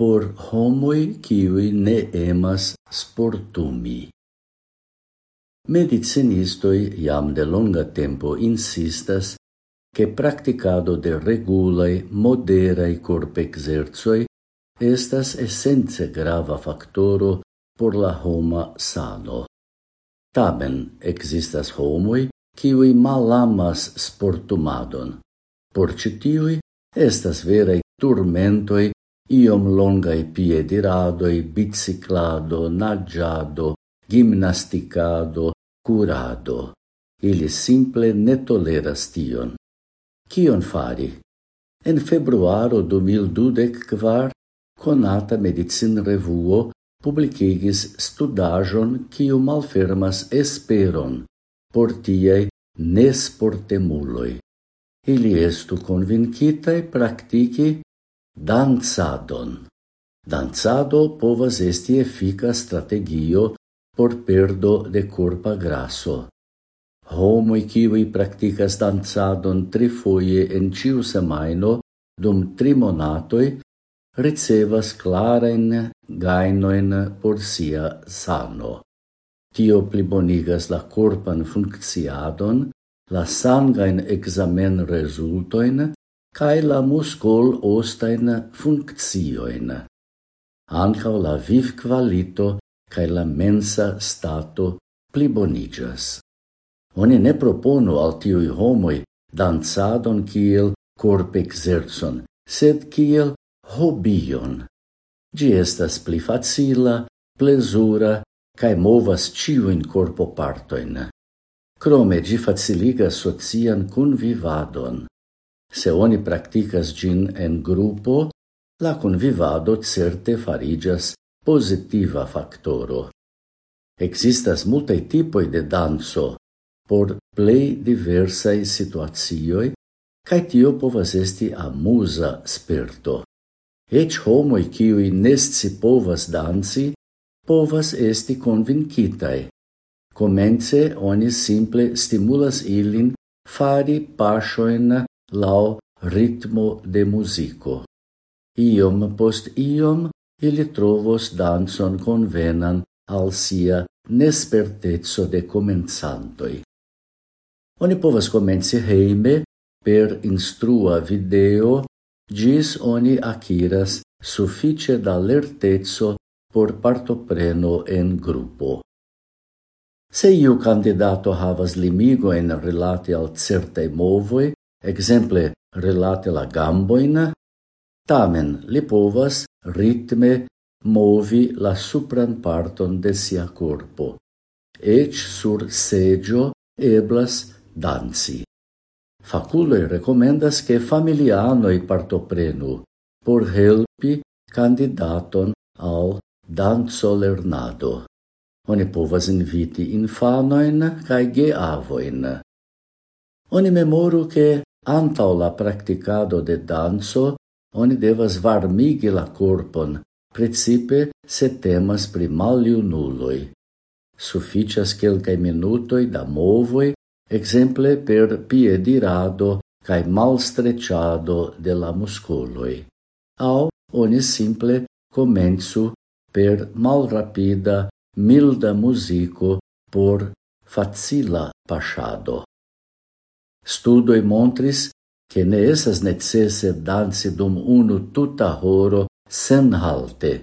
por homoi kiui ne emas sportumi. Medicinistoi jam de longa tempo insistas che practicado de regulae moderae corp exerzoi estas essence grava factoro por la homa sano. Tamen existas homoi kiui malamas sportumadon. Por citiui estas verae turmentoi iom longai piediradoi, biciclado, nagiado, gimnasticado, curado. Ili simple ne toleras tion. Kion fari? En februaro 2024, conata medicin revuo publicigis studajon kiu malfermas esperon por tiei nesportemuloi. Ili estu convincitai practici danzadon. Danzado povas esti efika strategio por perdo de corpa graso. Homoi kiwi practicas danzadon tri en ciu semaino dum tri monatoi ricevas clarain gainoin por sia sano. Tio plibonigas la corpan funcciadon, la sangain examen resultoin cae la muscol ostain funkciojn. Ancao la vivkvalito cae la mensa stato plibonigas. Oni ne proponu al tiuj danzadon dancadon kiel corpexercon, sed kiel hobion. Gi estas pli facila, plezura, cae movas ciuin corpopartoin. Crome gi faciliga socian convivadon. Se oni practicas gin en grupo, la convivado certe farigas positiva factoro. Existas multaj tipoi de danso por plei diversae situacioj, kaj tio povas esti amuza sperto. Ec homoi kiuj ne scipovas danci, povas esti convincitae. Comence oni simple stimulas ilin fari pasioen lau ritmo de musico. Iom post iom ili trovos danzon convenan al sia nespertezzo de comenzantoi. Oni povas comenci heime per instrua video gis oni akiras suffice da lertezzo por partopreno en gruppo. Se iu candidato havas limigo en relate al certe movoi, exemple relate la gamboin, tamen li povas ritme movi la supran parton de sia corpo. Ec sur segio eblas danzi. Faculoi recomendas che familianoi partoprenu por helpi candidaton al danzo lernado. Oni povas inviti infanoin cae geavoin. Oni memoru che Antau la practicado de danzo, oni devas varmigi la corpon, principe se temas pri maliunuloi. Suficias quelcae minutoi da movoi, exemple per piedirado cae malstrecciado de la muscoloi. Au, oni simple comenzu per malrapida, milda musico por facila pasciado. Studoi montris che ne esas necesse danci dum unu tuta horo sen halte.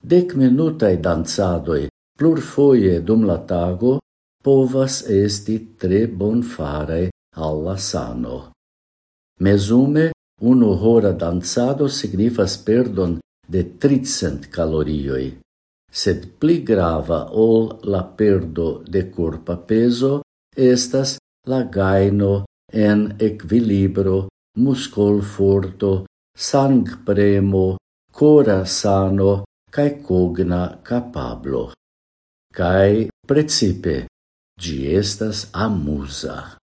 Dec minutae danzadoi plur foie dum la tago povas esti tre bonfare alla sano. Mesume, unu hora danzado signifas perdon de tricent calorioi, sed pli grava ol la perdo de corpa peso estas la gaino en equilibro, sang premo cora sano, cae cogna capablo. Cae, precipe, gi estas amusa.